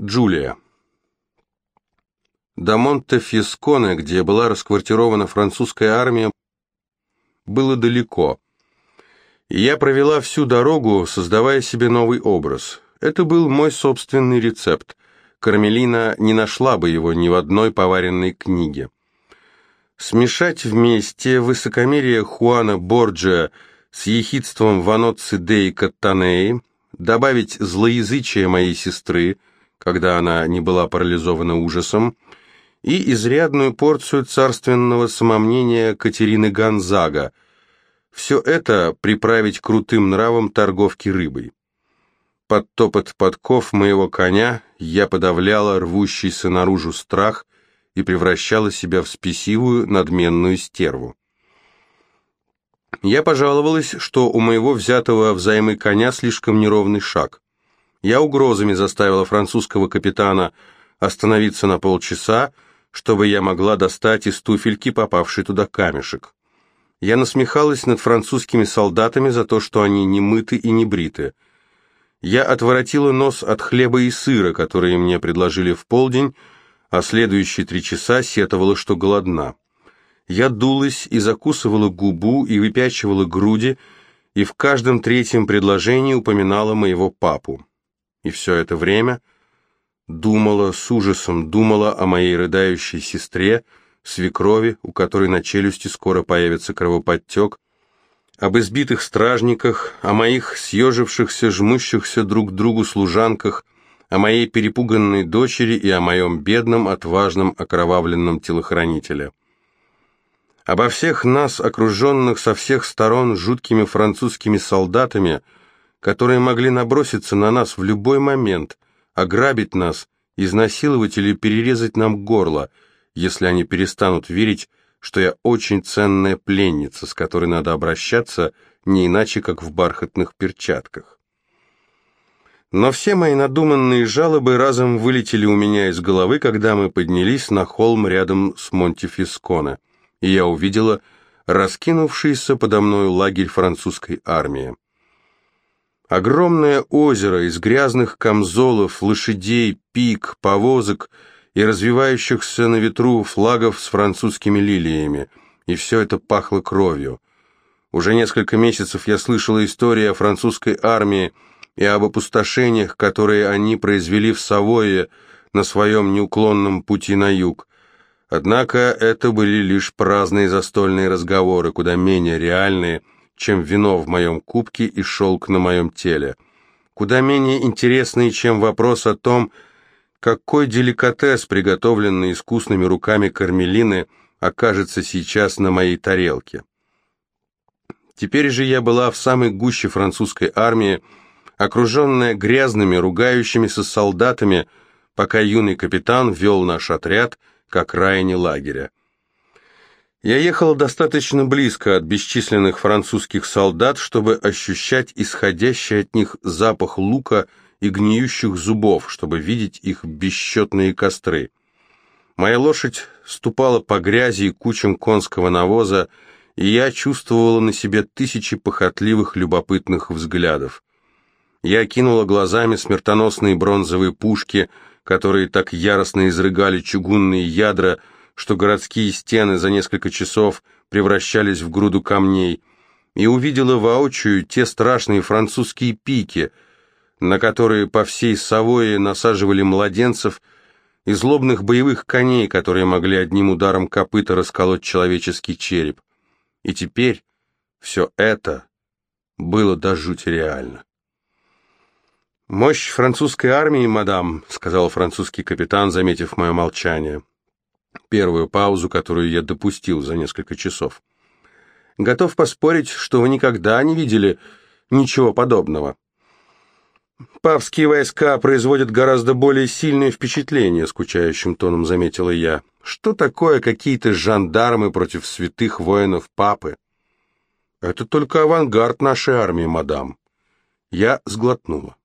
Джулия. До Монте-Фисконе, где была расквартирована французская армия, было далеко. И я провела всю дорогу, создавая себе новый образ. Это был мой собственный рецепт. Кармелина не нашла бы его ни в одной поваренной книге. Смешать вместе высокомерие Хуана Борджиа с ехидством Ваноцци Деи Каттанеи, добавить злоязычие моей сестры, когда она не была парализована ужасом, и изрядную порцию царственного самомнения Катерины Гонзага. Все это приправить крутым нравом торговки рыбой. Под топот подков моего коня я подавляла рвущийся наружу страх и превращала себя в спесивую, надменную стерву. Я пожаловалась, что у моего взятого взаймы коня слишком неровный шаг. Я угрозами заставила французского капитана остановиться на полчаса, чтобы я могла достать из туфельки попавший туда камешек. Я насмехалась над французскими солдатами за то, что они не мыты и не бриты. Я отворотила нос от хлеба и сыра, которые мне предложили в полдень, а следующие три часа сетовала, что голодна. Я дулась и закусывала губу и выпячивала груди, и в каждом третьем предложении упоминала моего папу. И все это время думала с ужасом, думала о моей рыдающей сестре, свекрови, у которой на челюсти скоро появится кровоподтек, об избитых стражниках, о моих съежившихся, жмущихся друг к другу служанках, о моей перепуганной дочери и о моем бедном, отважном, окровавленном телохранителе. Обо всех нас, окруженных со всех сторон жуткими французскими солдатами, которые могли наброситься на нас в любой момент, ограбить нас, изнасиловать или перерезать нам горло, если они перестанут верить, что я очень ценная пленница, с которой надо обращаться не иначе, как в бархатных перчатках. Но все мои надуманные жалобы разом вылетели у меня из головы, когда мы поднялись на холм рядом с Монтефисконе, и я увидела раскинувшийся подо мною лагерь французской армии. Огромное озеро из грязных камзолов, лошадей, пик, повозок и развивающихся на ветру флагов с французскими лилиями, и все это пахло кровью. Уже несколько месяцев я слышала истории о французской армии, и об опустошениях, которые они произвели в Савое на своем неуклонном пути на юг. Однако это были лишь праздные застольные разговоры, куда менее реальные, чем вино в моем кубке и шелк на моем теле. Куда менее интересные, чем вопрос о том, какой деликатес, приготовленный искусными руками Кармелины, окажется сейчас на моей тарелке. Теперь же я была в самой гуще французской армии, окруженная грязными, ругающимися солдатами, пока юный капитан вел наш отряд к окраине лагеря. Я ехал достаточно близко от бесчисленных французских солдат, чтобы ощущать исходящий от них запах лука и гниющих зубов, чтобы видеть их бесчетные костры. Моя лошадь ступала по грязи и кучам конского навоза, и я чувствовала на себе тысячи похотливых любопытных взглядов. Я кинула глазами смертоносные бронзовые пушки, которые так яростно изрыгали чугунные ядра, что городские стены за несколько часов превращались в груду камней, и увидела воочию те страшные французские пики, на которые по всей Савое насаживали младенцев, и злобных боевых коней, которые могли одним ударом копыта расколоть человеческий череп. И теперь все это было до жути реально. «Мощь французской армии, мадам», — сказал французский капитан, заметив мое молчание. Первую паузу, которую я допустил за несколько часов. «Готов поспорить, что вы никогда не видели ничего подобного». «Папские войска производят гораздо более сильное впечатление», — скучающим тоном заметила я. «Что такое какие-то жандармы против святых воинов папы?» «Это только авангард нашей армии, мадам». Я сглотнула.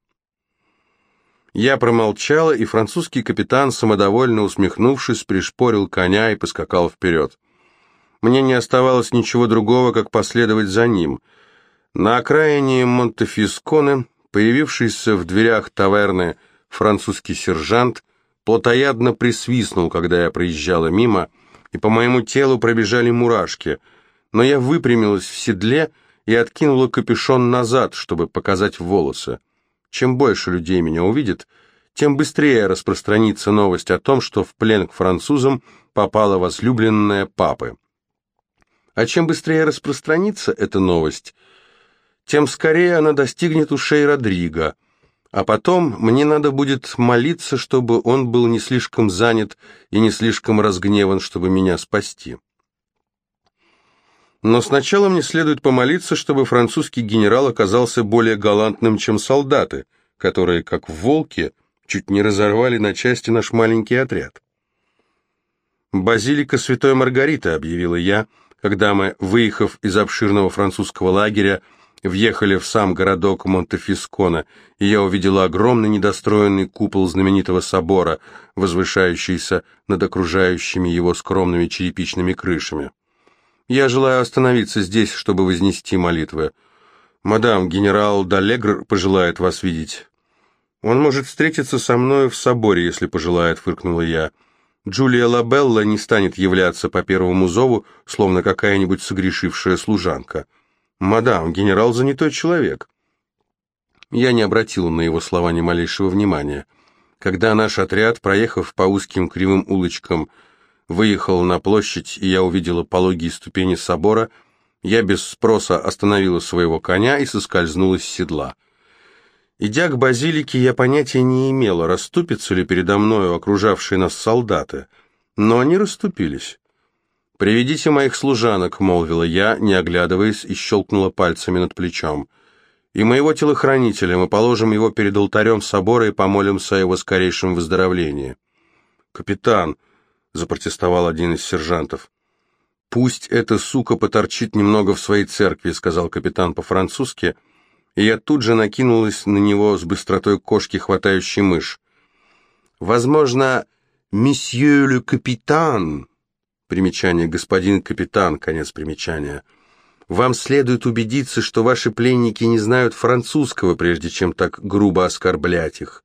Я промолчала, и французский капитан, самодовольно усмехнувшись, пришпорил коня и поскакал вперед. Мне не оставалось ничего другого, как последовать за ним. На окраине Монтефисконе, появившийся в дверях таверны французский сержант, плотоядно присвистнул, когда я проезжала мимо, и по моему телу пробежали мурашки, но я выпрямилась в седле и откинула капюшон назад, чтобы показать волосы. Чем больше людей меня увидит, тем быстрее распространится новость о том, что в плен к французам попала возлюбленная папы. А чем быстрее распространится эта новость, тем скорее она достигнет ушей Родриго, а потом мне надо будет молиться, чтобы он был не слишком занят и не слишком разгневан, чтобы меня спасти. Но сначала мне следует помолиться, чтобы французский генерал оказался более галантным, чем солдаты, которые, как волки, чуть не разорвали на части наш маленький отряд. «Базилика Святой Маргариты», — объявила я, когда мы, выехав из обширного французского лагеря, въехали в сам городок Монтефискона, и я увидела огромный недостроенный купол знаменитого собора, возвышающийся над окружающими его скромными черепичными крышами. Я желаю остановиться здесь, чтобы вознести молитвы. Мадам, генерал Далегр пожелает вас видеть. Он может встретиться со мною в соборе, если пожелает, фыркнула я. Джулия Лабелла не станет являться по первому зову, словно какая-нибудь согрешившая служанка. «Мадам, генерал занятой человек». Я не обратил на его слова ни малейшего внимания. Когда наш отряд, проехав по узким кривым улочкам, выехал на площадь, и я увидела пологие ступени собора, я без спроса остановила своего коня и соскользнула с седла. Идя к базилике, я понятия не имела, расступятся ли передо мною окружавшие нас солдаты, но они расступились. «Приведите моих служанок», — молвила я, не оглядываясь, и щелкнула пальцами над плечом. «И моего телохранителя, мы положим его перед алтарем собора и помолимся о его скорейшем выздоровлении». «Капитан», — запротестовал один из сержантов. «Пусть эта сука поторчит немного в своей церкви», — сказал капитан по-французски, и я тут же накинулась на него с быстротой кошки, хватающей мышь. «Возможно, месье ле капитан», Примечание «Господин капитан», конец примечания. Вам следует убедиться, что ваши пленники не знают французского, прежде чем так грубо оскорблять их.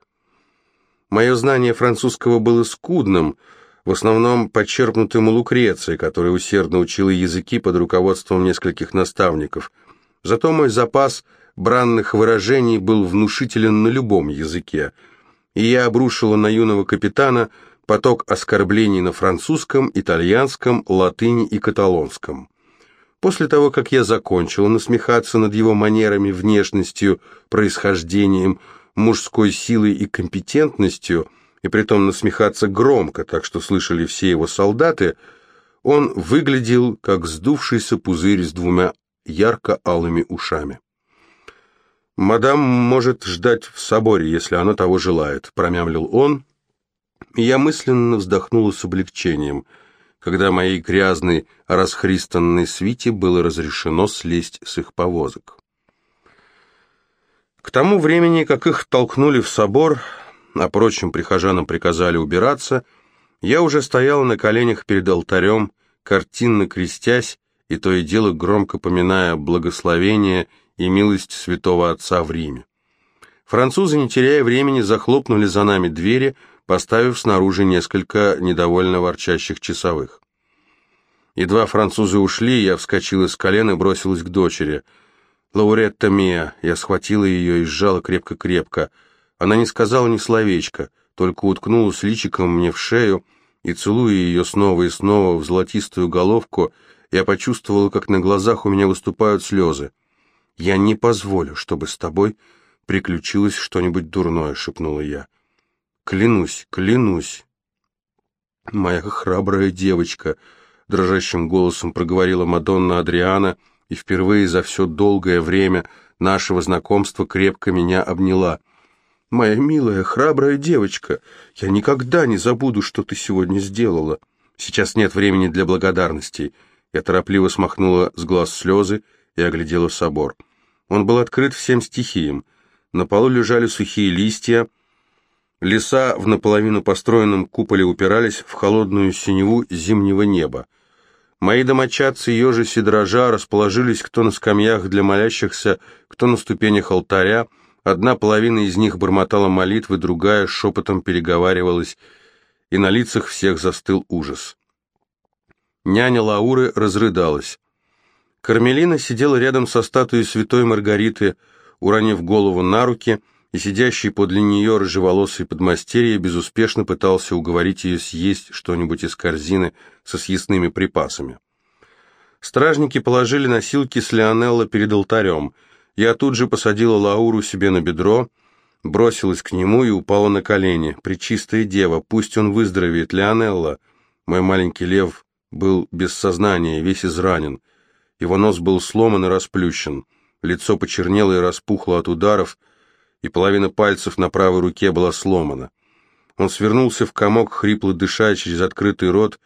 Мое знание французского было скудным, в основном подчеркнутым у Лукреции, которая усердно учила языки под руководством нескольких наставников. Зато мой запас бранных выражений был внушителен на любом языке, и я обрушила на юного капитана – поток оскорблений на французском, итальянском, латыни и каталонском. После того, как я закончил насмехаться над его манерами, внешностью, происхождением, мужской силой и компетентностью, и притом насмехаться громко, так что слышали все его солдаты, он выглядел как сдувшийся пузырь с двумя ярко-алыми ушами. «Мадам может ждать в соборе, если она того желает», — промямлил он, я мысленно вздохнула с облегчением, когда моей грязной, расхристанной свите было разрешено слезть с их повозок. К тому времени, как их толкнули в собор, а прихожанам приказали убираться, я уже стоял на коленях перед алтарем, картинно крестясь, и то и дело громко поминая благословение и милость святого отца в Риме. Французы, не теряя времени, захлопнули за нами двери, поставив снаружи несколько недовольно ворчащих часовых. Едва французы ушли, я вскочила с колен и бросилась к дочери. «Лауретта Мия!» Я схватила ее и сжала крепко-крепко. Она не сказала ни словечка, только уткнулась личиком мне в шею, и, целуя ее снова и снова в золотистую головку, я почувствовала, как на глазах у меня выступают слезы. «Я не позволю, чтобы с тобой приключилось что-нибудь дурное», — шепнула я. Клянусь, клянусь. Моя храбрая девочка, дрожащим голосом проговорила Мадонна Адриана, и впервые за все долгое время нашего знакомства крепко меня обняла. «Моя милая, храбрая девочка, я никогда не забуду, что ты сегодня сделала. Сейчас нет времени для благодарностей». Я торопливо смахнула с глаз слезы и оглядела собор. Он был открыт всем стихиям. На полу лежали сухие листья, Леса в наполовину построенном куполе упирались в холодную синеву зимнего неба. Мои домочадцы, ежись и дрожа, расположились кто на скамьях для молящихся, кто на ступенях алтаря, Одна половина из них бормотала молитвы, другая шепотом переговаривалась, и на лицах всех застыл ужас. Няня Лауры разрыдалась. Кармелина сидела рядом со статуей святой Маргариты, уронив голову на руки, и сидящий подле нее рыжеволосый подмастерье безуспешно пытался уговорить ее съесть что-нибудь из корзины со съестными припасами. Стражники положили носилки с Леонелло перед алтарем. Я тут же посадила Лауру себе на бедро, бросилась к нему и упала на колени. «Пречистая дева, пусть он выздоровеет, Леонелло!» Мой маленький лев был без сознания, весь изранен. Его нос был сломан и расплющен, лицо почернело и распухло от ударов, и половина пальцев на правой руке была сломана. Он свернулся в комок, хрипло дыша через открытый рот,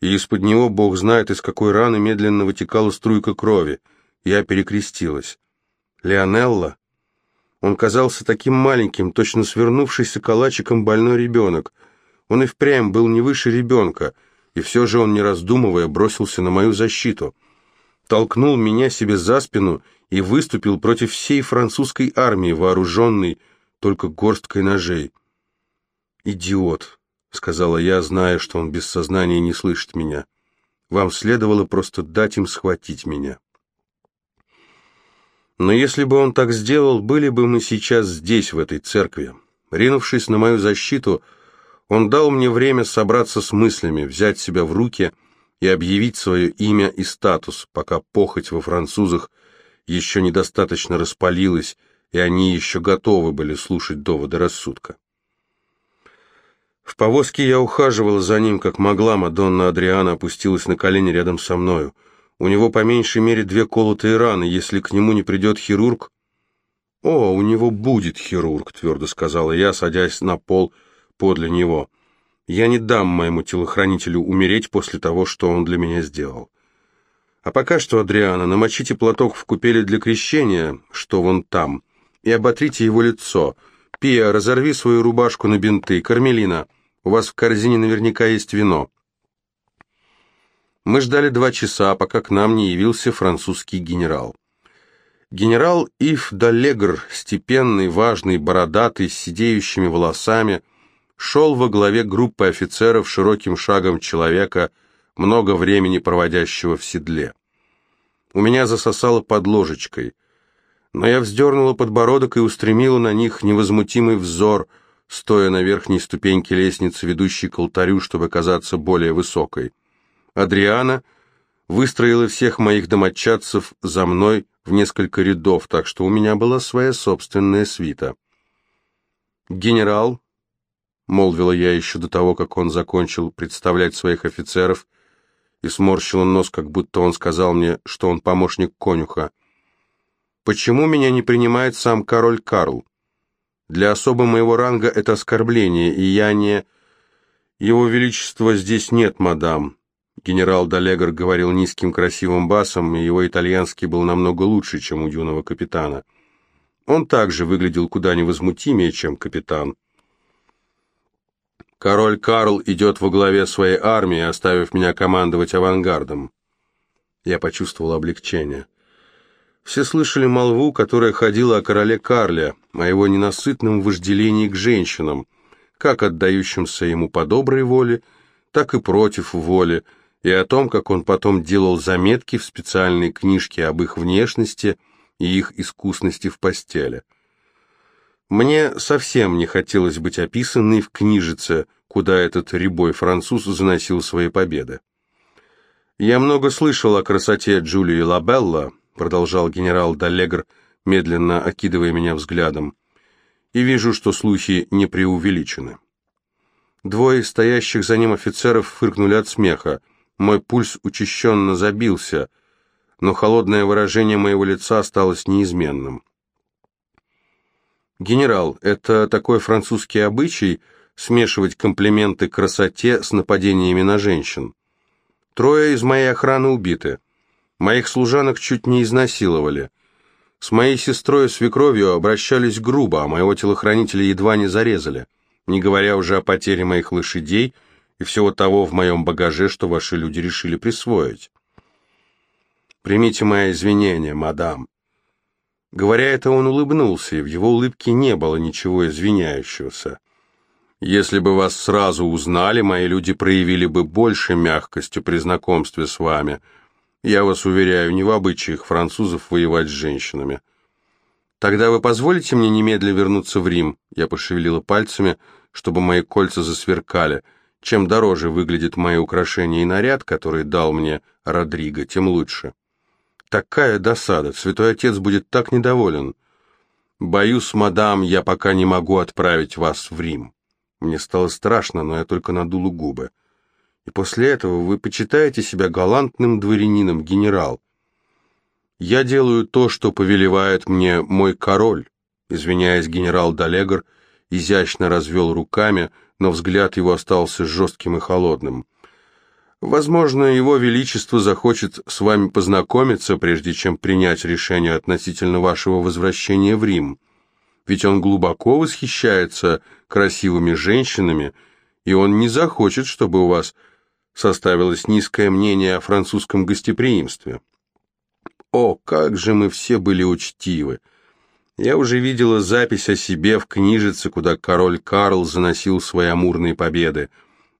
и из-под него, бог знает, из какой раны медленно вытекала струйка крови. Я перекрестилась. Леонелла? Он казался таким маленьким, точно свернувшийся калачиком больной ребенок. Он и впрямь был не выше ребенка — и все же он, не раздумывая, бросился на мою защиту. Толкнул меня себе за спину и выступил против всей французской армии, вооруженной только горсткой ножей. «Идиот», — сказала я, зная, что он без сознания не слышит меня. «Вам следовало просто дать им схватить меня». Но если бы он так сделал, были бы мы сейчас здесь, в этой церкви. Ринувшись на мою защиту, — он дал мне время собраться с мыслями, взять себя в руки и объявить свое имя и статус, пока похоть во французах еще недостаточно распалилась, и они еще готовы были слушать доводы рассудка. В повозке я ухаживала за ним, как могла, Мадонна Адриана опустилась на колени рядом со мною. У него по меньшей мере две колотые раны, если к нему не придет хирург... «О, у него будет хирург», — твердо сказала я, садясь на пол, — подле него. Я не дам моему телохранителю умереть после того, что он для меня сделал. А пока что, Адриана, намочите платок в купели для крещения, что вон там, и оботрите его лицо. Пия, разорви свою рубашку на бинты. Кармелина, у вас в корзине наверняка есть вино. Мы ждали два часа, пока к нам не явился французский генерал. Генерал Ив Далегр, степенный, важный, бородатый, с сидеющими волосами, шел во главе группы офицеров широким шагом человека, много времени проводящего в седле. У меня засосало под ложечкой, но я вздернула подбородок и устремила на них невозмутимый взор, стоя на верхней ступеньке лестницы, ведущей к алтарю, чтобы казаться более высокой. Адриана выстроила всех моих домочадцев за мной в несколько рядов, так что у меня была своя собственная свита. Генерал, — молвила я еще до того, как он закончил представлять своих офицеров, и сморщила нос, как будто он сказал мне, что он помощник конюха. «Почему меня не принимает сам король Карл? Для особо моего ранга это оскорбление, и я не...» «Его величества здесь нет, мадам», — генерал Далегар говорил низким красивым басом, и его итальянский был намного лучше, чем у юного капитана. Он также выглядел куда невозмутимее, чем капитан. Король Карл идет во главе своей армии, оставив меня командовать авангардом. Я почувствовал облегчение. Все слышали молву, которая ходила о короле Карле, о его ненасытном вожделении к женщинам, как отдающимся ему по доброй воле, так и против воли, и о том, как он потом делал заметки в специальной книжке об их внешности и их искусности в постели. Мне совсем не хотелось быть описанной в книжице, куда этот рябой француз заносил свои победы. «Я много слышал о красоте Джулии Лабелла», продолжал генерал Даллегр, медленно окидывая меня взглядом, «и вижу, что слухи не преувеличены». Двое стоящих за ним офицеров фыркнули от смеха. Мой пульс учащенно забился, но холодное выражение моего лица осталось неизменным. «Генерал, это такой французский обычай смешивать комплименты красоте с нападениями на женщин. Трое из моей охраны убиты. Моих служанок чуть не изнасиловали. С моей сестрой и свекровью обращались грубо, а моего телохранителя едва не зарезали, не говоря уже о потере моих лошадей и всего того в моем багаже, что ваши люди решили присвоить. Примите мои извинения, мадам. Говоря это, он улыбнулся, и в его улыбке не было ничего извиняющегося. Если бы вас сразу узнали, мои люди проявили бы больше мягкости при знакомстве с вами. Я вас уверяю, не в обычаях французов воевать с женщинами. Тогда вы позволите мне немедленно вернуться в Рим? Я пошевелила пальцами, чтобы мои кольца засверкали. Чем дороже выглядит мои украшения и наряд, который дал мне Родриго, тем лучше. Такая досада, святой отец будет так недоволен. Боюсь, мадам, я пока не могу отправить вас в Рим. Мне стало страшно, но я только надула губы. И после этого вы почитаете себя галантным дворянином, генерал. Я делаю то, что повелевает мне мой король. Извиняясь, генерал Далегр изящно развел руками, но взгляд его остался жестким и холодным. Возможно, его величество захочет с вами познакомиться, прежде чем принять решение относительно вашего возвращения в Рим. Ведь он глубоко восхищается красивыми женщинами, и он не захочет, чтобы у вас составилось низкое мнение о французском гостеприимстве. О, как же мы все были учтивы! Я уже видела запись о себе в книжице, куда король Карл заносил свои амурные победы.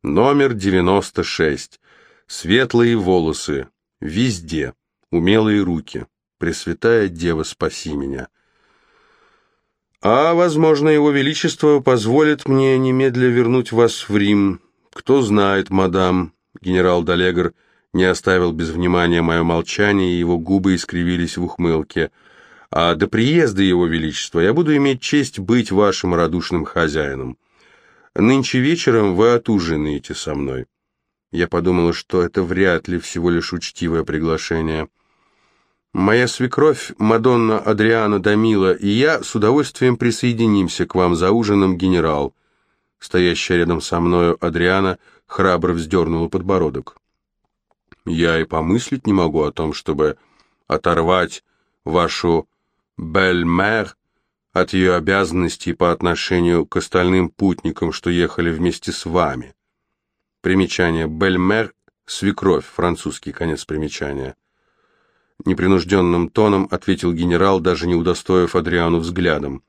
Номер 96. Светлые волосы. Везде. Умелые руки. Пресвятая Дева, спаси меня. А, возможно, его величество позволит мне немедля вернуть вас в Рим. Кто знает, мадам. Генерал Далегр не оставил без внимания мое молчание, и его губы искривились в ухмылке. А до приезда его величества я буду иметь честь быть вашим радушным хозяином. Нынче вечером вы отужинаете со мной. Я подумала, что это вряд ли всего лишь учтивое приглашение. Моя свекровь, Мадонна Адриана Дамила, и я с удовольствием присоединимся к вам за ужином, генерал. Стоящая рядом со мною Адриана храбро вздернула подбородок. Я и помыслить не могу о том, чтобы оторвать вашу бельмер от ее обязанностей по отношению к остальным путникам, что ехали вместе с вами. Примечание. Бельмер – свекровь, французский конец примечания. Непринужденным тоном ответил генерал, даже не удостоив Адриану взглядом.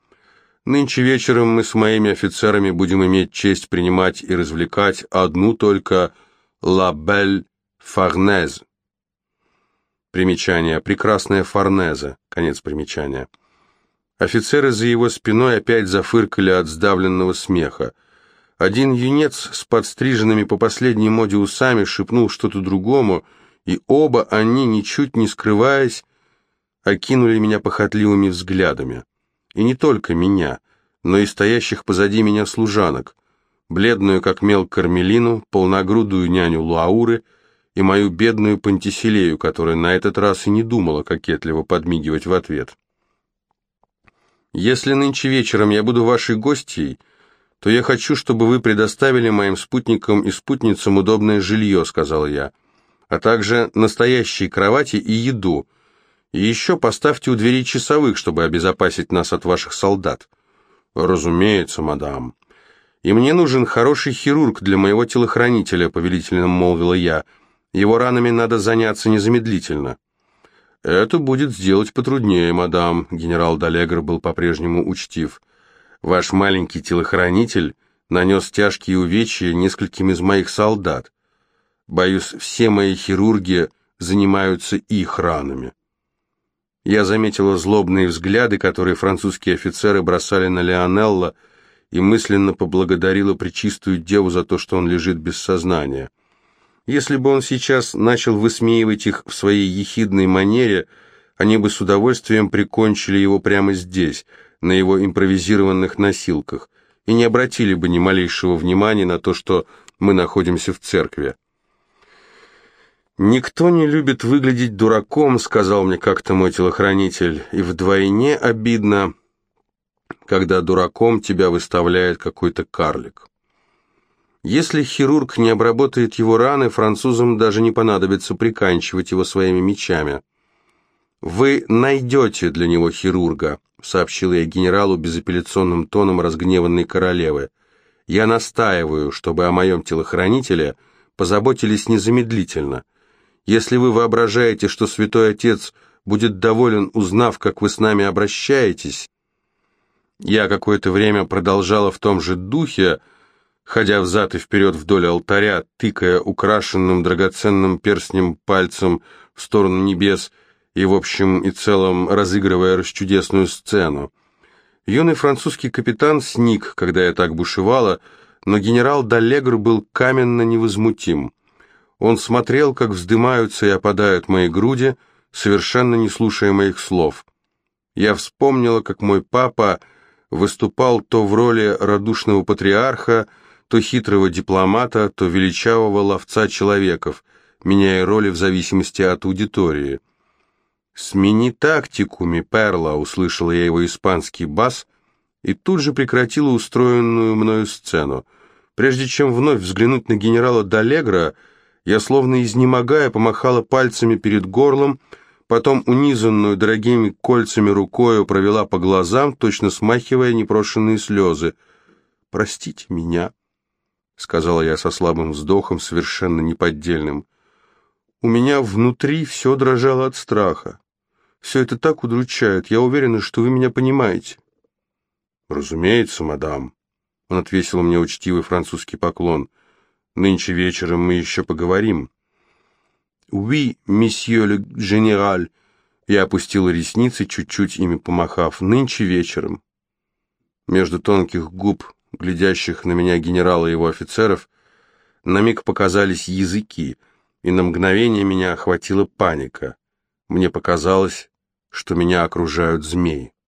«Нынче вечером мы с моими офицерами будем иметь честь принимать и развлекать одну только «La Belle Farnèse». Примечание. «Прекрасная Форнеза». Конец примечания. Офицеры за его спиной опять зафыркали от сдавленного смеха. Один юнец с подстриженными по последней моде усами шепнул что-то другому, и оба они, ничуть не скрываясь, окинули меня похотливыми взглядами. И не только меня, но и стоящих позади меня служанок, бледную, как мел, Кармелину, полногрудую няню Лауры и мою бедную Пантиселею, которая на этот раз и не думала кокетливо подмигивать в ответ. «Если нынче вечером я буду вашей гостьей», то я хочу, чтобы вы предоставили моим спутникам и спутницам удобное жилье», — сказал я, «а также настоящие кровати и еду. И еще поставьте у дверей часовых, чтобы обезопасить нас от ваших солдат». «Разумеется, мадам». «И мне нужен хороший хирург для моего телохранителя», — повелительно молвила я. «Его ранами надо заняться незамедлительно». «Это будет сделать потруднее, мадам», — генерал Далегр был по-прежнему учтив. Ваш маленький телохранитель нанес тяжкие увечья нескольким из моих солдат. Боюсь, все мои хирурги занимаются их ранами. Я заметила злобные взгляды, которые французские офицеры бросали на Леонелла, и мысленно поблагодарила Пречистую Деву за то, что он лежит без сознания. Если бы он сейчас начал высмеивать их в своей ехидной манере, они бы с удовольствием прикончили его прямо здесь — на его импровизированных носилках и не обратили бы ни малейшего внимания на то, что мы находимся в церкви. «Никто не любит выглядеть дураком», — сказал мне как-то мой телохранитель, «и вдвойне обидно, когда дураком тебя выставляет какой-то карлик». Если хирург не обработает его раны, французам даже не понадобится приканчивать его своими мечами. «Вы найдете для него хирурга», — сообщил я генералу безапелляционным тоном разгневанной королевы. «Я настаиваю, чтобы о моем телохранителе позаботились незамедлительно. Если вы воображаете, что святой отец будет доволен, узнав, как вы с нами обращаетесь. Я какое-то время продолжала в том же духе, ходя взад и вперед вдоль алтаря, тыкая украшенным драгоценным перстнем пальцем в сторону небес и, в общем и целом, разыгрывая расчудесную сцену. Юный французский капитан сник, когда я так бушевала, но генерал Даллегр был каменно невозмутим. Он смотрел, как вздымаются и опадают мои груди, совершенно не слушая моих слов. Я вспомнила, как мой папа выступал то в роли радушного патриарха, то хитрого дипломата, то величавого ловца человеков, меняя роли в зависимости от аудитории. «Смени тактику, ми перла», — услышала я его испанский бас, и тут же прекратила устроенную мною сцену. Прежде чем вновь взглянуть на генерала Далегра, я, словно изнемогая, помахала пальцами перед горлом, потом унизанную дорогими кольцами рукою провела по глазам, точно смахивая непрошенные слезы. «Простите меня», — сказала я со слабым вздохом, совершенно неподдельным. «У меня внутри все дрожало от страха. Все это так удручает. Я уверена, что вы меня понимаете». «Разумеется, мадам», — он отвесил мне учтивый французский поклон. «Нынче вечером мы еще поговорим». «Oui, месье ле генераль», я опустила ресницы, чуть-чуть ими помахав, «нынче вечером». Между тонких губ, глядящих на меня генерала и его офицеров, на миг показались языки, и на мгновение меня охватила паника. Мне показалось, что меня окружают змеи.